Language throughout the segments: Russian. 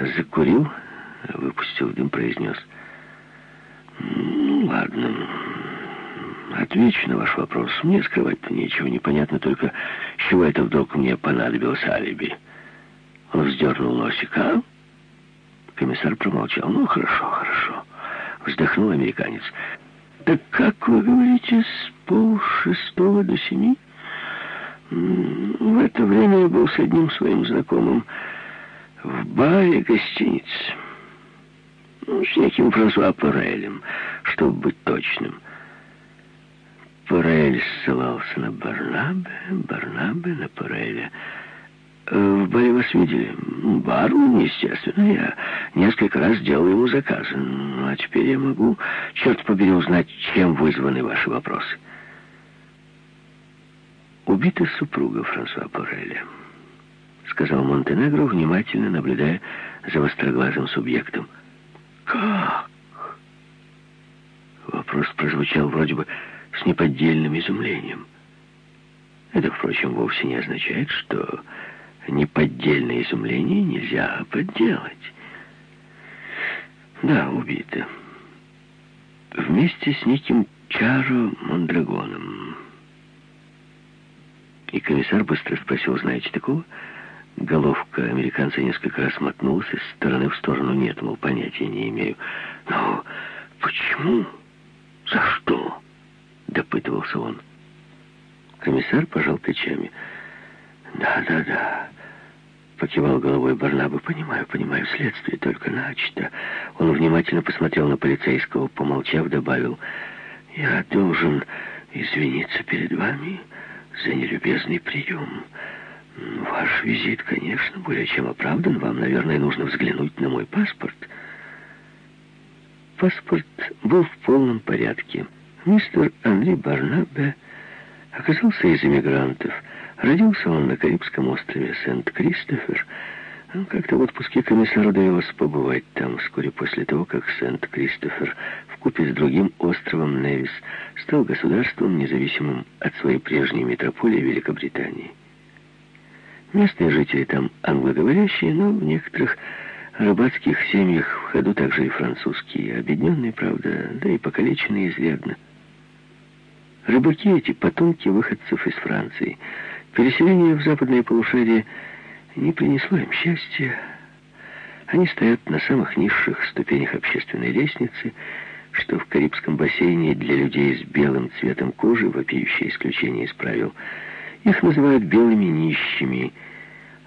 Закурил, выпустил дым, произнес. «Ну, ладно, отвечу на ваш вопрос. Мне скрывать-то нечего. Непонятно только, с чего это вдруг мне понадобилось алиби». Он вздернул носик. «А?» Комиссар промолчал. «Ну, хорошо, хорошо». Вздохнул американец. «Так как вы говорите, с полшестого до семи?» В это время я был с одним своим знакомым в баре гостиницы. Ну, с неким Франсуа Парелем, чтобы быть точным. Парель ссылался на Барнабе, Барнабе на Пареля. Э, в баре вас видели? Бару, естественно. Я несколько раз делал ему заказы. Ну, а теперь я могу, черт побери, узнать, чем вызваны ваши вопросы. Убита супруга Франсуа Пореля, сказал Монтенегро, внимательно наблюдая за востроглазым субъектом. Как? Вопрос прозвучал вроде бы с неподдельным изумлением. Это, впрочем, вовсе не означает, что неподдельное изумление нельзя подделать. Да, убита. Вместе с неким Чаро Мондрагоном. И комиссар быстро спросил, знаете такого? Головка американца несколько раз мотнулась из стороны в сторону. Нет, мол, понятия не имею. Но почему? За что? Допытывался он. Комиссар пожал плечами. Да, да, да. Покивал головой Барнаба. Понимаю, понимаю, следствие только начато. Он внимательно посмотрел на полицейского, помолчав, добавил. Я должен извиниться перед вами за нелюбезный прием. Ваш визит, конечно, более чем оправдан. Вам, наверное, нужно взглянуть на мой паспорт. Паспорт был в полном порядке. Мистер Анри Барнабе оказался из эмигрантов. Родился он на Карибском острове Сент-Кристофер. Как-то в отпуске комиссару довелось побывать там вскоре после того, как Сент-Кристофер вкупе с другим островом Невис стал государством, независимым от своей прежней метрополии Великобритании. Местные жители там англоговорящие, но в некоторых рыбацких семьях в ходу также и французские, объединенные, правда, да и покалеченные изрядно. Рыбаки эти потомки выходцев из Франции. Переселение в западное полушарие не принесло им счастья. Они стоят на самых низших ступенях общественной лестницы, что в Карибском бассейне для людей с белым цветом кожи, вопиющее исключение из правил, их называют белыми нищими,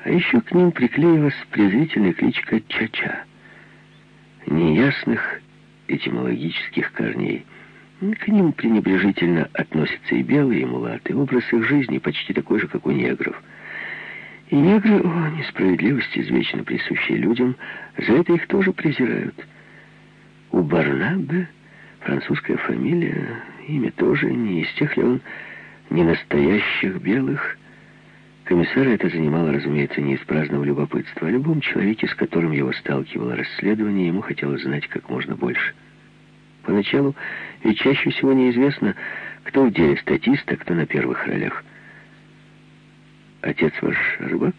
а еще к ним приклеилась презрительная кличка Чача. Неясных этимологических корней. К ним пренебрежительно относятся и белые, и мулаты. Образ их жизни почти такой же, как у негров. И негры, о, несправедливость, извечно присущей людям, за это их тоже презирают. У Барнабе французская фамилия, имя тоже не из тех ли он не настоящих белых. Комиссара это занимало, разумеется, не из праздного любопытства. О любом человеке, с которым его сталкивало расследование, ему хотелось знать как можно больше. Поначалу ведь чаще всего неизвестно, кто в деле статист, а кто на первых ролях. Отец ваш рыбак?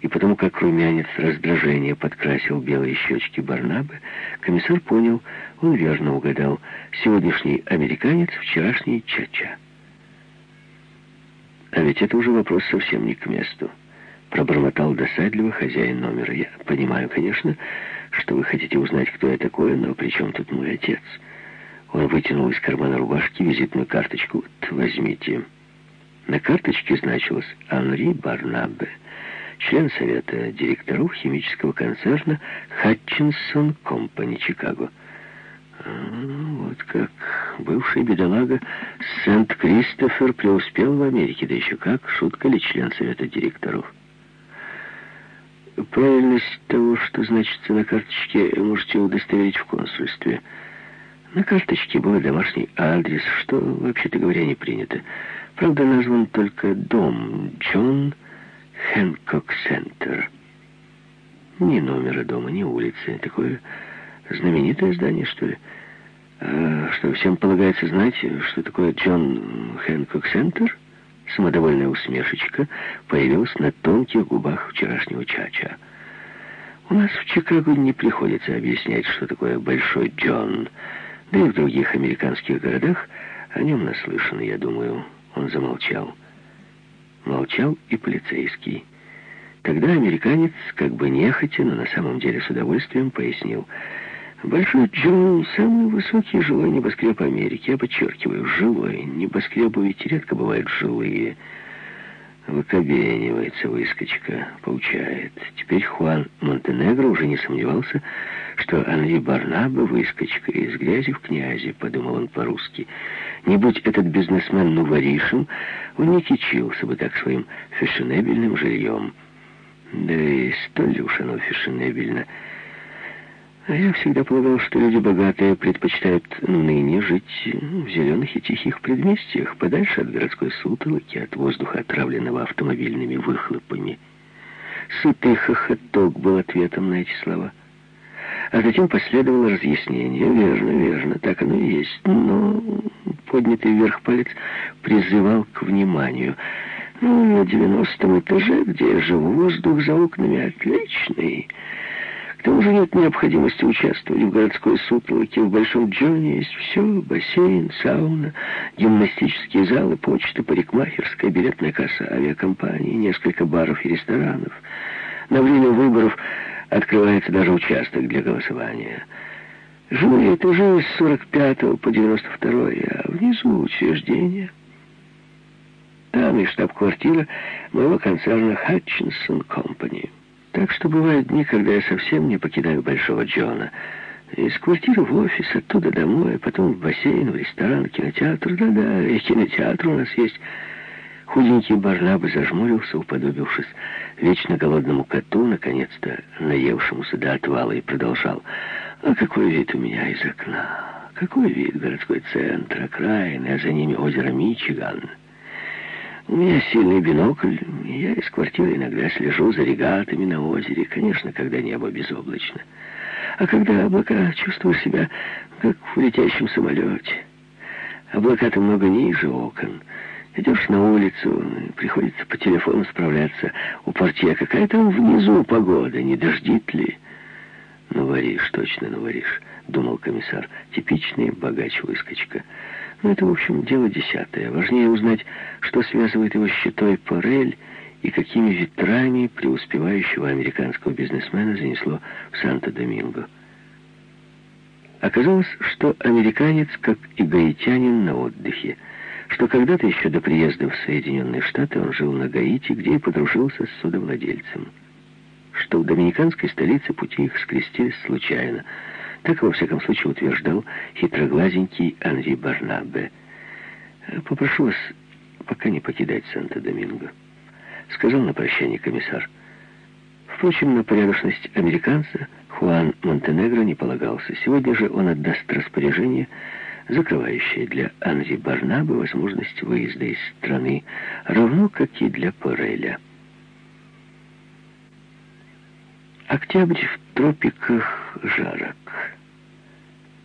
И потому как румянец раздражения подкрасил белые щечки Барнабы, комиссар понял, он верно угадал. Сегодняшний американец, вчерашний чача. А ведь это уже вопрос совсем не к месту. Пробормотал досадливо хозяин номера. Я понимаю, конечно, что вы хотите узнать, кто я такой, но при чем тут мой отец? Он вытянул из кармана рубашки визитную карточку. Вот, возьмите. На карточке значилось «Анри Барнабе» член совета директоров химического концерна «Хатчинсон Компани Чикаго». А, вот как бывший бедолага Сент-Кристофер преуспел в Америке, да еще как, шутка ли член совета директоров. Правильность того, что значится на карточке, можете удостоверить в консульстве. На карточке был домашний адрес, что, вообще-то говоря, не принято. Правда, назван только дом Джон Хэнкок-центр. Ни номера дома, ни улицы. Такое знаменитое здание, что ли? А что, всем полагается знать, что такое Джон Хэнкок-центр? Самодовольная усмешечка появилась на тонких губах вчерашнего чача. У нас в Чикаго не приходится объяснять, что такое Большой Джон. Да и в других американских городах о нем наслышаны, я думаю. Он замолчал. Молчал и полицейский. Тогда американец, как бы нехотя, но на самом деле с удовольствием пояснил. Большой Джон — самый высокий жилой небоскреб Америки. Я подчеркиваю, жилой. Небоскребы ведь редко бывают жилые. Выкобенивается выскочка, поучает. Теперь Хуан Монтенегро уже не сомневался, что Анри Барнабе выскочка из грязи в князи, подумал он по-русски. Не будь этот бизнесмен нуворишем, он не кичился бы так своим фешенебельным жильем. Да и столь уж оно фешенебельно. А я всегда полагал, что люди богатые предпочитают ныне жить в зеленых и тихих предместьях, подальше от городской сутолоки, от воздуха, отравленного автомобильными выхлопами. Сытый хохоток был ответом на эти слова. А затем последовало разъяснение. Верно, верно, так оно и есть. Но поднятый вверх палец призывал к вниманию. Ну, на девяностом этаже, где я живу, воздух за окнами отличный. К тому же нет необходимости участвовать в городской сутолоке. В Большом Джоне есть все. Бассейн, сауна, гимнастические залы, почта, парикмахерская, билетная касса, авиакомпании, несколько баров и ресторанов. На время выборов открывается даже участок для голосования. Живу я этажи с 45 по 92, а внизу учреждение. Там и штаб-квартира моего концерна «Хатчинсон Компани». Так что бывают дни, когда я совсем не покидаю Большого Джона. Из квартиры в офис, оттуда домой, потом в бассейн, в ресторан, кинотеатр. Да-да, и кинотеатр у нас есть. Худенький Барнабы зажмурился, уподобившись вечно голодному коту, наконец-то наевшемуся до отвала, и продолжал. А какой вид у меня из окна? Какой вид городской центр, окраины, а за ними озеро Мичиган. У меня сильный бинокль, я из квартиры иногда слежу за регатами на озере, конечно, когда небо безоблачно. А когда облака, чувствую себя, как в летящем самолете. Облака-то много ниже окон. Идешь на улицу, приходится по телефону справляться у портье. Какая там внизу погода, не дождит ли? «Наваришь, точно наваришь», — думал комиссар. «Типичный богач-выскочка». Но это, в общем, дело десятое. Важнее узнать, что связывает его с щитой Порель и какими ветрами преуспевающего американского бизнесмена занесло в Санто-Доминго. Оказалось, что американец, как и гаитянин, на отдыхе, что когда-то еще до приезда в Соединенные Штаты он жил на Гаити, где и подружился с судовладельцем. Что в доминиканской столице пути их скрестились случайно – так, во всяком случае, утверждал хитроглазенький Анри Барнабе. «Попрошу вас пока не покидать Санто-Доминго», — сказал на прощание комиссар. Впрочем, на порядочность американца Хуан Монтенегро не полагался. Сегодня же он отдаст распоряжение, закрывающее для Анри Барнабе возможность выезда из страны, равно как и для Пореля. Октябрь в тропиках жарок.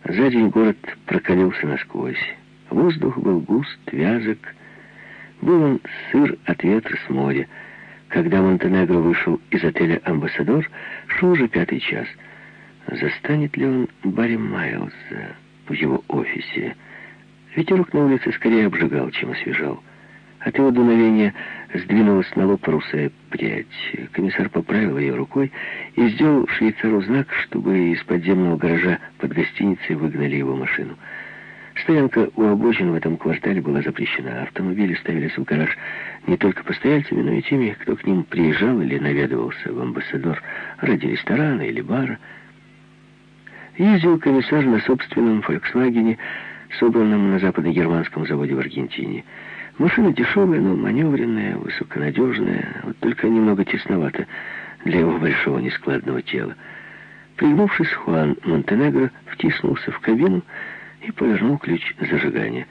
За день город прокалился насквозь. Воздух был густ, вязок. Был он сыр от ветра с моря. Когда Монтенегро вышел из отеля «Амбассадор», шел уже пятый час. Застанет ли он Барри Майлза в его офисе? Ветерок на улице скорее обжигал, чем освежал. От его дуновения сдвинулась на лоб русая прядь. Комиссар поправил ее рукой и сделал швейцару знак, чтобы из подземного гаража под гостиницей выгнали его машину. Стоянка у обочин в этом квартале была запрещена. Автомобили ставились в гараж не только постояльцами, но и теми, кто к ним приезжал или наведывался в амбассадор ради ресторана или бара. Ездил комиссар на собственном «Фольксвагене», собранном на западно-германском заводе в Аргентине. Машина дешевая, но маневренная, высоконадежная, вот только немного тесновато для его большого нескладного тела. Пригнувшись, Хуан Монтенегро втиснулся в кабину и повернул ключ зажигания.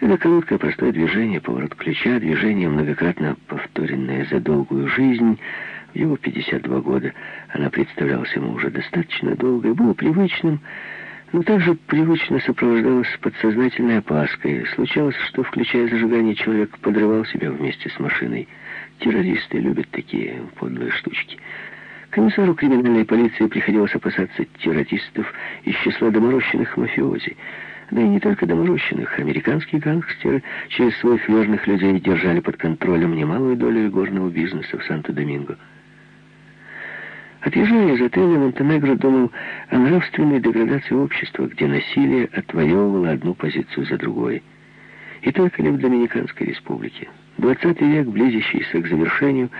Это короткое простое движение, поворот ключа, движение, многократно повторенное за долгую жизнь. В его 52 года она представлялась ему уже достаточно долго и было привычным, но также привычно сопровождалась подсознательной опаской. Случалось, что, включая зажигание, человек подрывал себя вместе с машиной. Террористы любят такие подлые штучки. Комиссару криминальной полиции приходилось опасаться террористов из числа доморощенных мафиози. Да и не только доморощенных. Американские гангстеры через своих верных людей держали под контролем немалую долю игорного бизнеса в Санто-Доминго. Отъезжая из отеля, Монтенегро думал о нравственной деградации общества, где насилие отвоевывало одну позицию за другой. И только ли в Доминиканской республике. Двадцатый век, близящийся к завершению,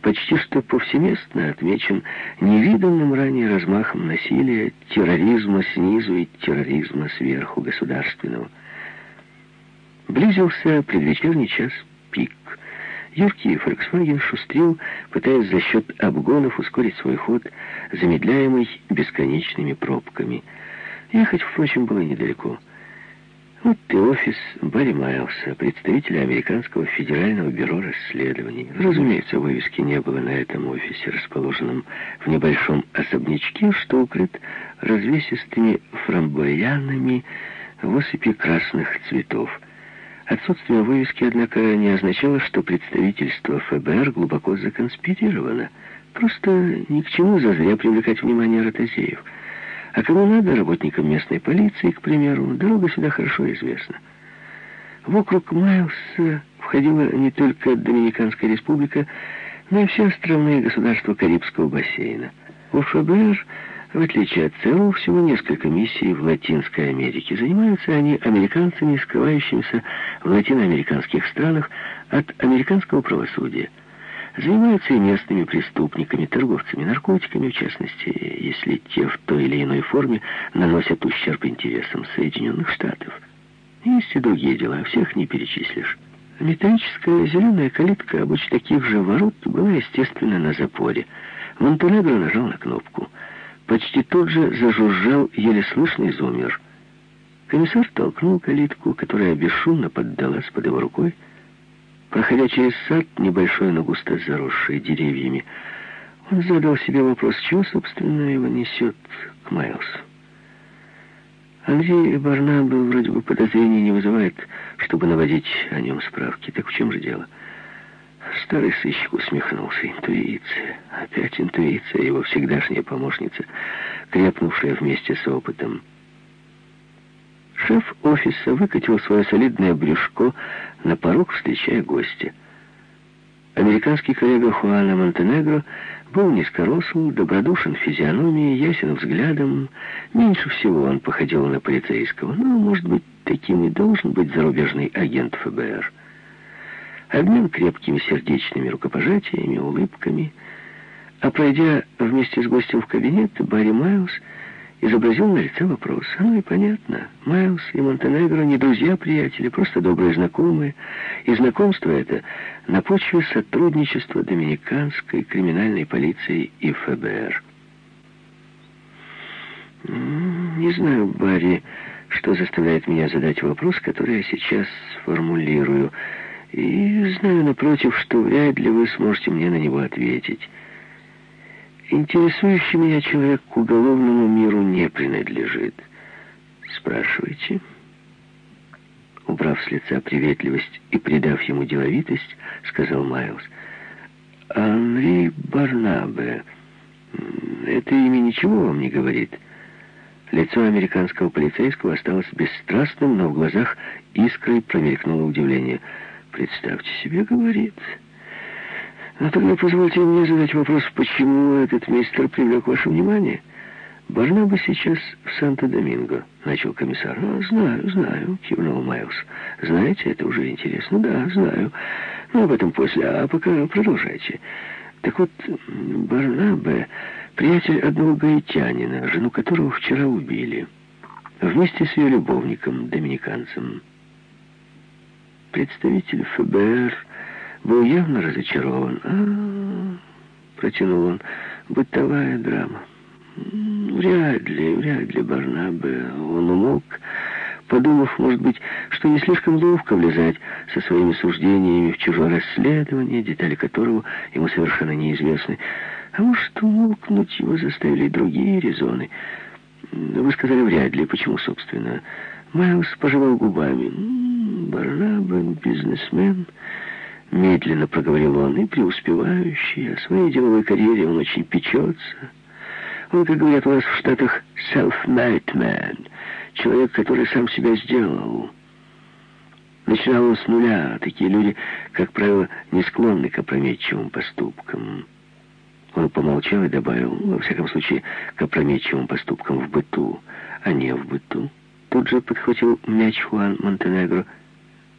почти что повсеместно отмечен невиданным ранее размахом насилия, терроризма снизу и терроризма сверху государственного. Близился предвечерний час пик. Юркий Volkswagen шустрил, пытаясь за счет обгонов ускорить свой ход, замедляемый бесконечными пробками. Ехать, впрочем, было недалеко. Вот и офис Барри Майлса, представителя Американского федерального бюро расследований. Разумеется, вывески не было на этом офисе, расположенном в небольшом особнячке, что укрыт развесистыми фрамбоянами в осыпи красных цветов. Отсутствие вывески, однако, не означало, что представительство ФБР глубоко законспирировано. Просто ни к чему зазря привлекать внимание ротозеев – а кому надо, работникам местной полиции, к примеру, дорога сюда хорошо известна. В округ Майлса входила не только Доминиканская республика, но и все островные государства Карибского бассейна. У ФБР, в отличие от ЦРУ, всего несколько миссий в Латинской Америке. Занимаются они американцами, скрывающимися в латиноамериканских странах от американского правосудия. Занимаются и местными преступниками, торговцами наркотиками, в частности, если те в той или иной форме наносят ущерб интересам Соединенных Штатов. Есть и другие дела, всех не перечислишь. Металлическая зеленая калитка обычно таких же ворот была, естественно, на запоре. Монтенегро нажал на кнопку. Почти тут же зажужжал еле слышный зумер. Комиссар толкнул калитку, которая бесшумно поддалась под его рукой, Проходя через сад, небольшой, но густо заросший деревьями, он задал себе вопрос, чего, собственно, его несет к Майлсу. Андрей Барнабе вроде бы подозрений не вызывает, чтобы наводить о нем справки. Так в чем же дело? Старый сыщик усмехнулся. Интуиция. Опять интуиция, его всегдашняя помощница, крепнувшая вместе с опытом. Шеф офиса выкатил свое солидное брюшко на порог, встречая гостя. Американский коллега Хуана Монтенегро был низкоросл, добродушен физиономией, ясен взглядом. Меньше всего он походил на полицейского, но, может быть, таким и должен быть зарубежный агент ФБР. Обмен крепкими сердечными рукопожатиями, улыбками. А пройдя вместе с гостем в кабинет, Барри Майлз изобразил на лице вопрос. Ну и понятно. Майлз и Монтенегро не друзья-приятели, просто добрые знакомые. И знакомство это на почве сотрудничества Доминиканской криминальной полиции и ФБР. Не знаю, Барри, что заставляет меня задать вопрос, который я сейчас сформулирую. И знаю, напротив, что вряд ли вы сможете мне на него ответить. Интересующий меня человек к уголовному миру не принадлежит. Спрашивайте. Убрав с лица приветливость и придав ему деловитость, сказал Майлз. Анри Барнабе. Это имя ничего вам не говорит. Лицо американского полицейского осталось бесстрастным, но в глазах искрой промелькнуло удивление. «Представьте себе, — говорит, — а тогда позвольте мне задать вопрос, почему этот мистер привлек ваше внимание? Барнаба сейчас в Санто-Доминго, начал комиссар. А, знаю, знаю, кивнул Майлз. Знаете, это уже интересно. Да, знаю. Но об этом после, а пока продолжайте. Так вот, Барнабе приятель одного гаитянина, жену которого вчера убили. Вместе с ее любовником, доминиканцем. Представитель ФБР был явно разочарован. А, протянул он, бытовая драма. Вряд ли, вряд ли Барнабе. Он умолк, подумав, может быть, что не слишком ловко влезать со своими суждениями в чужое расследование, детали которого ему совершенно неизвестны. А может, умолкнуть его заставили другие резоны. Вы сказали вряд ли. Почему, собственно? Майлз пожевал губами. Барнабе, бизнесмен... медленно проговорил он, и преуспевающий, о своей деловой карьере он очень печется. Он, как говорят у нас в Штатах, self-made man, человек, который сам себя сделал. Начинал он с нуля, такие люди, как правило, не склонны к опрометчивым поступкам. Он помолчал и добавил, во всяком случае, к опрометчивым поступкам в быту, а не в быту. Тут же подхватил мяч Хуан Монтенегро,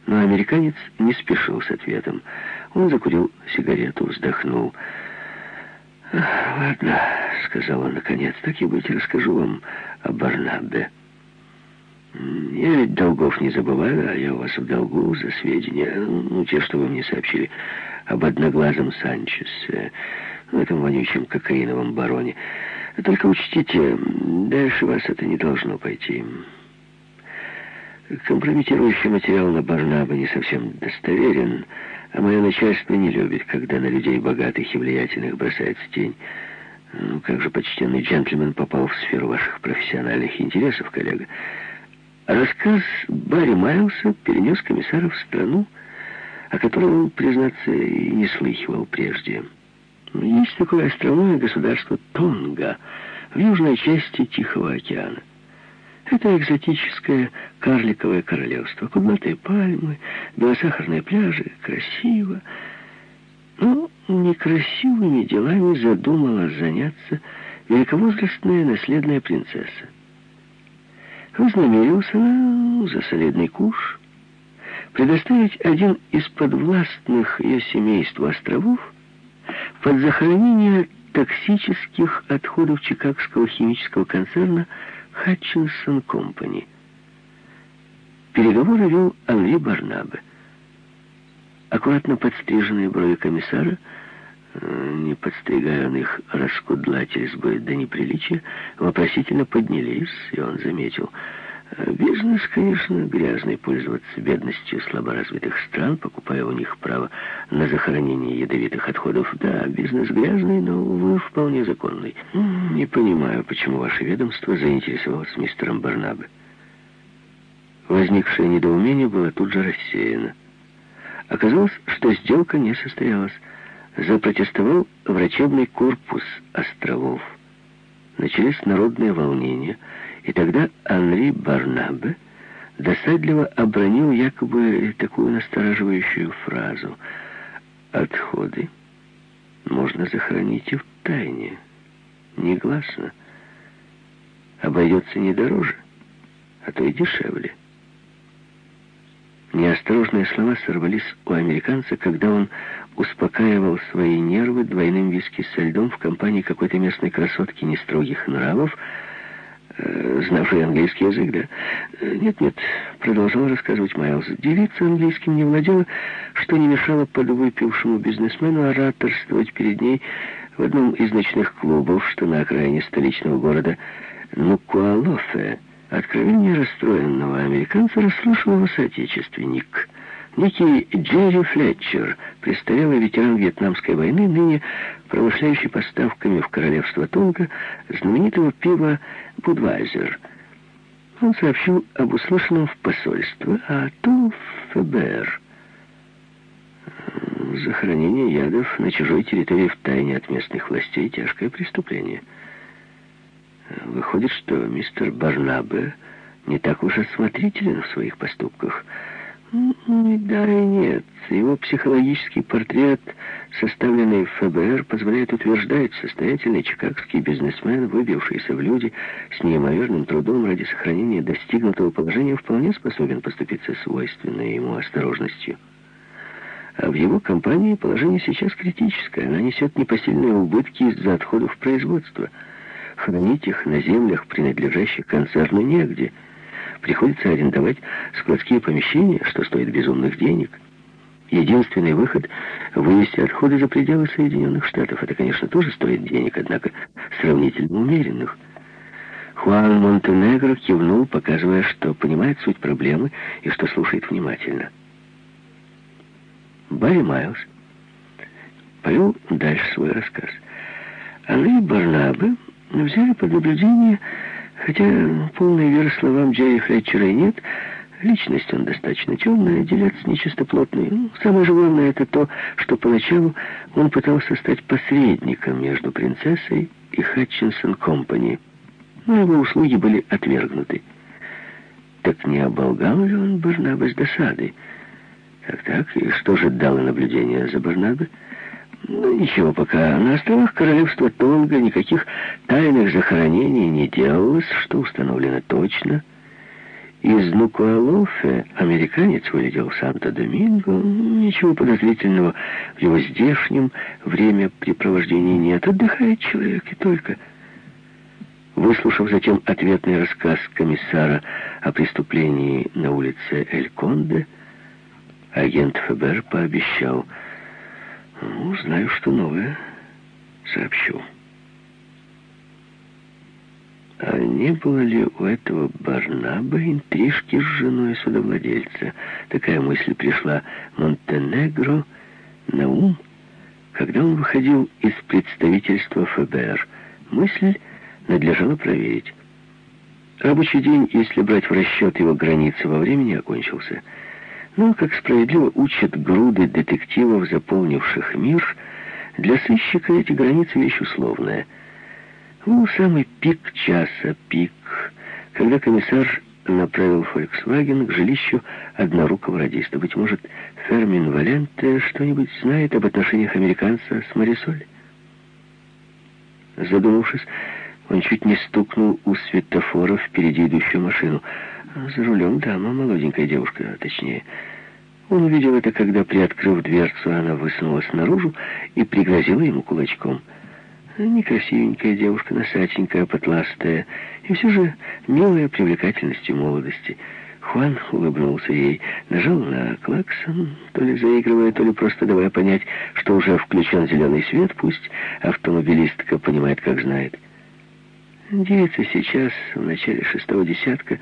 но американец не спешил с ответом. Он закурил сигарету, вздохнул. «Ладно», — сказал он наконец, — «так и быть, расскажу вам о Барнабе. Я ведь долгов не забываю, а я у вас в долгу за сведения, ну, те, что вы мне сообщили об одноглазом Санчесе, в этом вонючем кокаиновом бароне. Только учтите, дальше вас это не должно пойти». Компрометирующий материал на Барнаба не совсем достоверен, а мое начальство не любит, когда на людей богатых и влиятельных бросается тень. Ну, как же почтенный джентльмен попал в сферу ваших профессиональных интересов, коллега? Рассказ Барри Майлса перенес комиссара в страну, о которой он, признаться, и не слыхивал прежде. Есть такое островное государство Тонга в южной части Тихого океана. Это экзотическое карликовое королевство. Кудлатые пальмы, белосахарные пляжи. Красиво. Но некрасивыми делами задумала заняться великовозрастная наследная принцесса. Вознамерился она за солидный куш предоставить один из подвластных ее семейству островов под захоронение токсических отходов Чикагского химического концерна Хатчинсон Компани. Переговоры вел Анри Барнабе. Аккуратно подстриженные брови комиссара, э, не подстригая он их раскудлательс бы до неприличия, вопросительно поднялись, и он заметил — Бизнес, конечно, грязный, пользоваться бедностью слаборазвитых стран, покупая у них право на захоронение ядовитых отходов. Да, бизнес грязный, но, увы, вполне законный. Не понимаю, почему ваше ведомство заинтересовалось мистером Барнабе. Возникшее недоумение было тут же рассеяно. Оказалось, что сделка не состоялась. Запротестовал врачебный корпус островов. Начались народные волнения — и тогда Анри Барнабе досадливо обронил якобы такую настораживающую фразу «Отходы можно захоронить и в тайне, негласно. Обойдется не дороже, а то и дешевле». Неосторожные слова сорвались у американца, когда он успокаивал свои нервы двойным виски со льдом в компании какой-то местной красотки нестрогих нравов, знавший английский язык, да? Э, нет-нет, продолжал рассказывать Майлз. Девица английским не владела, что не мешало подвыпившему бизнесмену ораторствовать перед ней в одном из ночных клубов, что на окраине столичного города Нукуалофе. Откровение расстроенного американца расслышал его соотечественник — Некий Джерри Флетчер, престарелый ветеран Вьетнамской войны, ныне промышляющий поставками в королевство Тонга знаменитого пива «Будвайзер». Он сообщил об услышанном в посольство, а то в ФБР. Захоронение ядов на чужой территории в тайне от местных властей — тяжкое преступление. Выходит, что мистер Барнабе не так уж осмотрителен в своих поступках — да и нет. Его психологический портрет, составленный в ФБР, позволяет утверждать, состоятельный чикагский бизнесмен, выбившийся в люди с неимоверным трудом ради сохранения достигнутого положения, вполне способен поступиться свойственной ему осторожностью. А в его компании положение сейчас критическое. Она несет непосильные убытки из-за отходов производства. Хранить их на землях, принадлежащих концерну, негде – Приходится арендовать складские помещения, что стоит безумных денег. Единственный выход — вывести отходы за пределы Соединенных Штатов. Это, конечно, тоже стоит денег, однако сравнительно умеренных. Хуан Монтенегро кивнул, показывая, что понимает суть проблемы и что слушает внимательно. Барри Майлз повел дальше свой рассказ. Анри Барнабе взяли под наблюдение Хотя полной веры словам Джерри Флетчера и нет, Личность он достаточно темная, делец нечистоплотный. Ну, самое же главное это то, что поначалу он пытался стать посредником между принцессой и Хатчинсон Компани. Но его услуги были отвергнуты. Так не оболгал ли он Барнабе с досадой? Так-так, и что же дало наблюдение за Барнабе? Ну, ничего пока. На островах королевства Тонга никаких тайных захоронений не делалось, что установлено точно. Из Нукуалофе американец вылетел в Санто-Доминго. Ничего подозрительного в его здешнем времяпрепровождении нет. Отдыхает человек и только... Выслушав затем ответный рассказ комиссара о преступлении на улице Эль-Конде, агент ФБР пообещал, «Ну, знаю, что новое, сообщу». А не было ли у этого Барнаба интрижки с женой судовладельца? Такая мысль пришла Монтенегро на ум, когда он выходил из представительства ФБР. Мысль надлежало проверить. Рабочий день, если брать в расчет его границы во времени, окончился. Но, как справедливо учат груды детективов, заполнивших мир, для сыщика эти границы вещь условная. Ну, самый пик часа, пик, когда комиссар направил «Фольксваген» к жилищу однорукого радиста. Быть может, Фермин Валенте что-нибудь знает об отношениях американца с Марисоль? Задумавшись, он чуть не стукнул у светофора впереди идущую машину. За рулем дама, молоденькая девушка, точнее. Он увидел это, когда, приоткрыв дверцу, она высунулась наружу и пригрозила ему кулачком. Некрасивенькая девушка, носатенькая, потластая, и все же милая привлекательностью молодости. Хуан улыбнулся ей, нажал на клаксон, то ли заигрывая, то ли просто давая понять, что уже включен зеленый свет, пусть автомобилистка понимает, как знает. Девицы сейчас, в начале шестого десятка,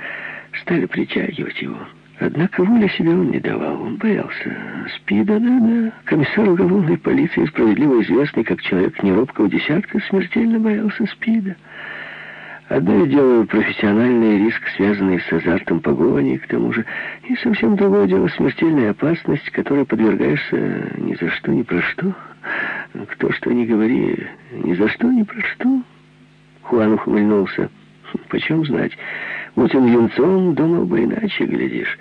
стали притягивать его. Однако воли себе он не давал. Он боялся СПИДа, да-да. Комиссар уголовной полиции, справедливо известный как человек неробкого десятка, смертельно боялся СПИДа. Одно дело профессиональный риск, связанный с азартом погони, к тому же, и совсем другое дело смертельная опасность, которой подвергаешься ни за что, ни про что. Кто что ни говори, ни за что, ни про что. Хуан ухмыльнулся. Почем знать? Будь он юнцом, думал бы иначе, глядишь.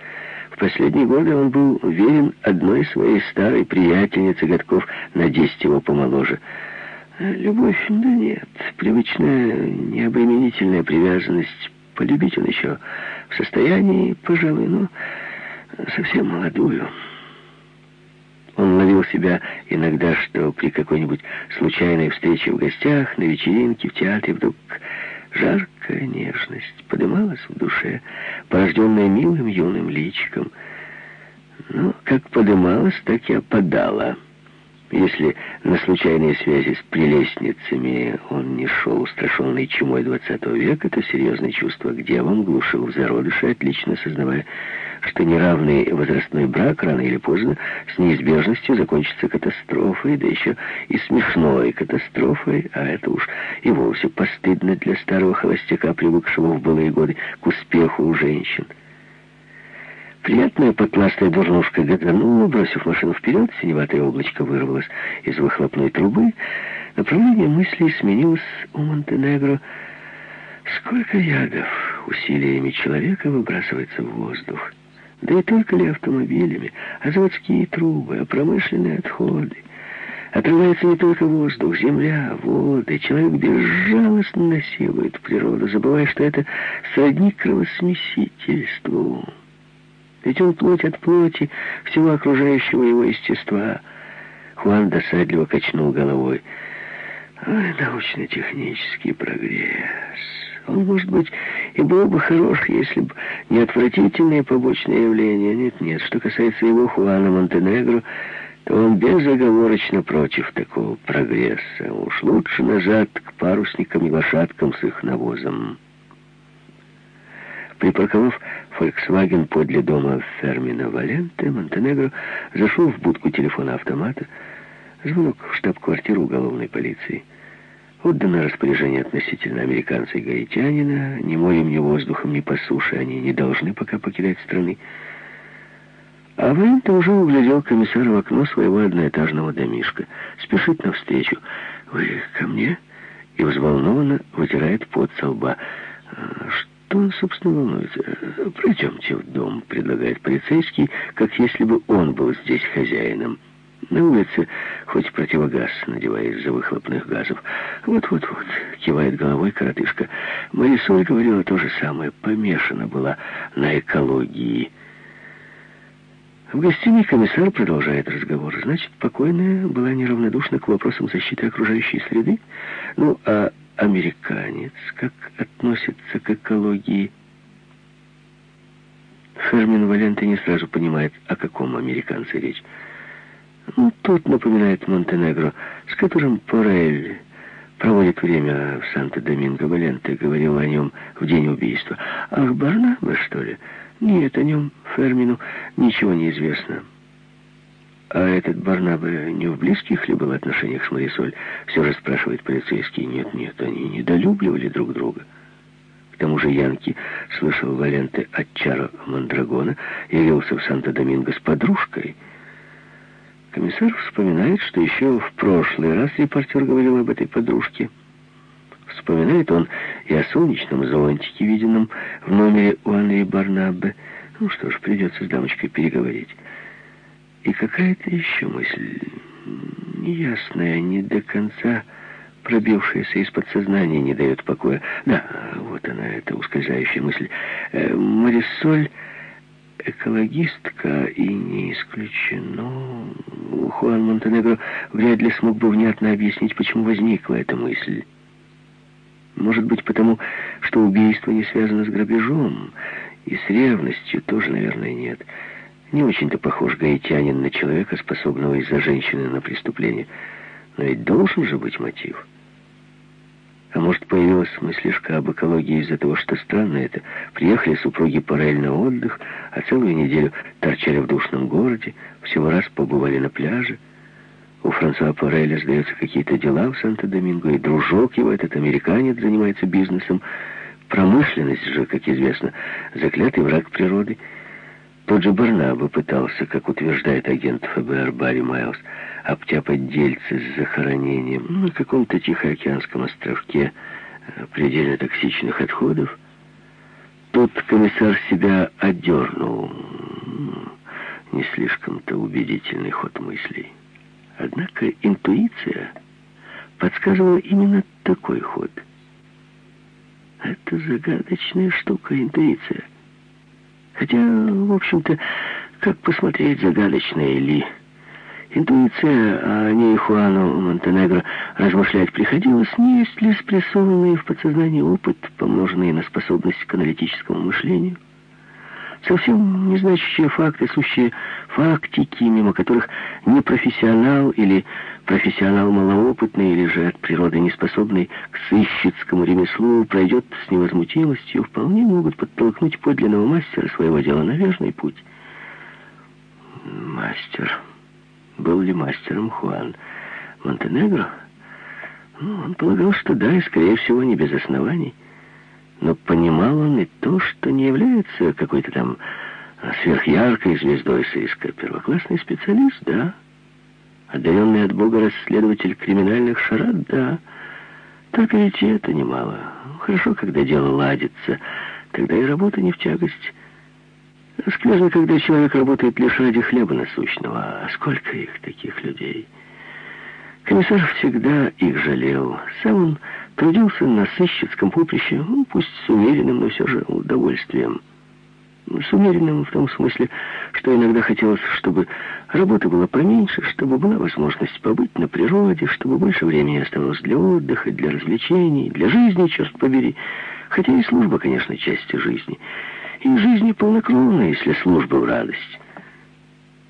В последние годы он был верен одной своей старой приятельнице годков на десять его помоложе. Любовь, да нет, привычная необременительная привязанность. Полюбить он еще в состоянии, пожалуй, но совсем молодую. Он ловил себя иногда, что при какой-нибудь случайной встрече в гостях, на вечеринке, в театре вдруг жаркая нежность подымалась в душе, порожденная милым юным личиком. Но как подымалась, так и опадала. Если на случайные связи с прелестницами он не шел устрашенный чумой двадцатого века, то серьезное чувство к девам глушил в зародыше, отлично сознавая, что неравный возрастной брак рано или поздно с неизбежностью закончится катастрофой, да еще и смешной катастрофой, а это уж и вовсе постыдно для старого холостяка, привыкшего в былые годы к успеху у женщин. Приятная потластая дурнушка газанула, бросив машину вперед, синеватое облачко вырвалось из выхлопной трубы. Направление мыслей сменилось у Монтенегро. Сколько ядов усилиями человека выбрасывается в воздух. Да и только ли автомобилями, а заводские трубы, а промышленные отходы. Отрывается не только воздух, земля, воды. Человек безжалостно насилует природу, забывая, что это сродни кровосмесительству. Ведь он плоть от плоти всего окружающего его естества. Хуан досадливо качнул головой. Ой, научно-технический прогресс. Он, может быть, и был бы хорош, если бы не отвратительные побочные явления. Нет-нет, что касается его Хуана Монтенегро, то он безоговорочно против такого прогресса. Уж лучше назад к парусникам и лошадкам с их навозом. Припарковав «Фольксваген» подле дома Фермина Валенте, Монтенегро зашел в будку телефона автомата. Звонок в штаб-квартиру уголовной полиции. Отдано распоряжение относительно американца и гаитянина. Ни морем, ни воздухом, ни по суше они не должны пока покидать страны. А Валента уже углядел комиссара в окно своего одноэтажного домишка. Спешит навстречу. «Вы ко мне?» И взволнованно вытирает пот со лба. «А «Что он, собственно, волнуется?» «Пройдемте в дом», — предлагает полицейский, как если бы он был здесь хозяином. На улице хоть противогаз надевая из-за выхлопных газов. Вот-вот-вот, кивает головой коротышка. Марисоль говорила то же самое, помешана была на экологии. В гостиной комиссар продолжает разговор. Значит, покойная была неравнодушна к вопросам защиты окружающей среды? Ну, а американец как относится к экологии? Фермин Валенты не сразу понимает, о каком американце речь. Ну, тот напоминает Монтенегро, с которым Порель проводит время в Санто-Доминго. Валенте говорил о нем в день убийства. Ах, Барнабе, что ли? Нет, о нем Фермину ничего не известно. А этот Барнабе не в близких ли был отношениях с Марисоль? Все же спрашивает полицейский. Нет, нет, они недолюбливали друг друга. К тому же Янки слышал Валенте от Чаро Мандрагона, явился в Санто-Доминго с подружкой — Комиссар вспоминает, что еще в прошлый раз репортер говорил об этой подружке. Вспоминает он и о солнечном зонтике, виденном в номере у Анри Барнабе. Ну что ж, придется с дамочкой переговорить. И какая-то еще мысль, неясная, не до конца пробившаяся из подсознания, не дает покоя. Да, вот она, эта ускользающая мысль. Э, Марисоль экологистка, и не исключено... Хуан Монтенегро вряд ли смог бы внятно объяснить, почему возникла эта мысль. Может быть, потому, что убийство не связано с грабежом, и с ревностью тоже, наверное, нет. Не очень-то похож гаитянин на человека, способного из-за женщины на преступление. Но ведь должен же быть мотив. А может, появилась мыслишка об экологии из-за того, что странно это. Приехали супруги Парель на отдых, а целую неделю торчали в душном городе, всего раз побывали на пляже. У Франсуа Пареля сдаются какие-то дела в Санто-Доминго, и дружок его, этот американец, занимается бизнесом. Промышленность же, как известно, заклятый враг природы — тот же Барнаба пытался, как утверждает агент ФБР Барри Майлз, обтяпать дельцы с захоронением на каком-то Тихоокеанском островке э, предельно токсичных отходов. Тут комиссар себя одернул. Не слишком-то убедительный ход мыслей. Однако интуиция подсказывала именно такой ход. Это загадочная штука, интуиция. Хотя, в общем-то, как посмотреть, загадочная ли. Интуиция, а о ней Хуану Монтенегро размышлять приходилось, не есть ли спрессованный в подсознании опыт, помноженный на способность к аналитическому мышлению. Совсем незначащие факты, сущие фактики, мимо которых непрофессионал или профессионал малоопытный, или же от природы неспособный к сыщицкому ремеслу пройдет с невозмутимостью, вполне могут подтолкнуть подлинного мастера своего дела на верный путь. Мастер. Был ли мастером Хуан Монтенегро? Ну, он полагал, что да, и, скорее всего, не без оснований. Но понимал он и то, что не является какой-то там сверхяркой звездой сыска. Первоклассный специалист, да. Одаренный от Бога расследователь криминальных шарад, да. Только ведь и это немало. Хорошо, когда дело ладится, тогда и работа не в тягость. Скверно, когда человек работает лишь ради хлеба насущного. А сколько их, таких людей? Комиссар всегда их жалел. Сам он трудился на сыщицком поприще, ну, пусть с умеренным, но все же удовольствием. С умеренным в том смысле, что иногда хотелось, чтобы работы было поменьше, чтобы была возможность побыть на природе, чтобы больше времени оставалось для отдыха, для развлечений, для жизни, черт побери. Хотя и служба, конечно, часть жизни. И жизни полнокровная, если служба в радость.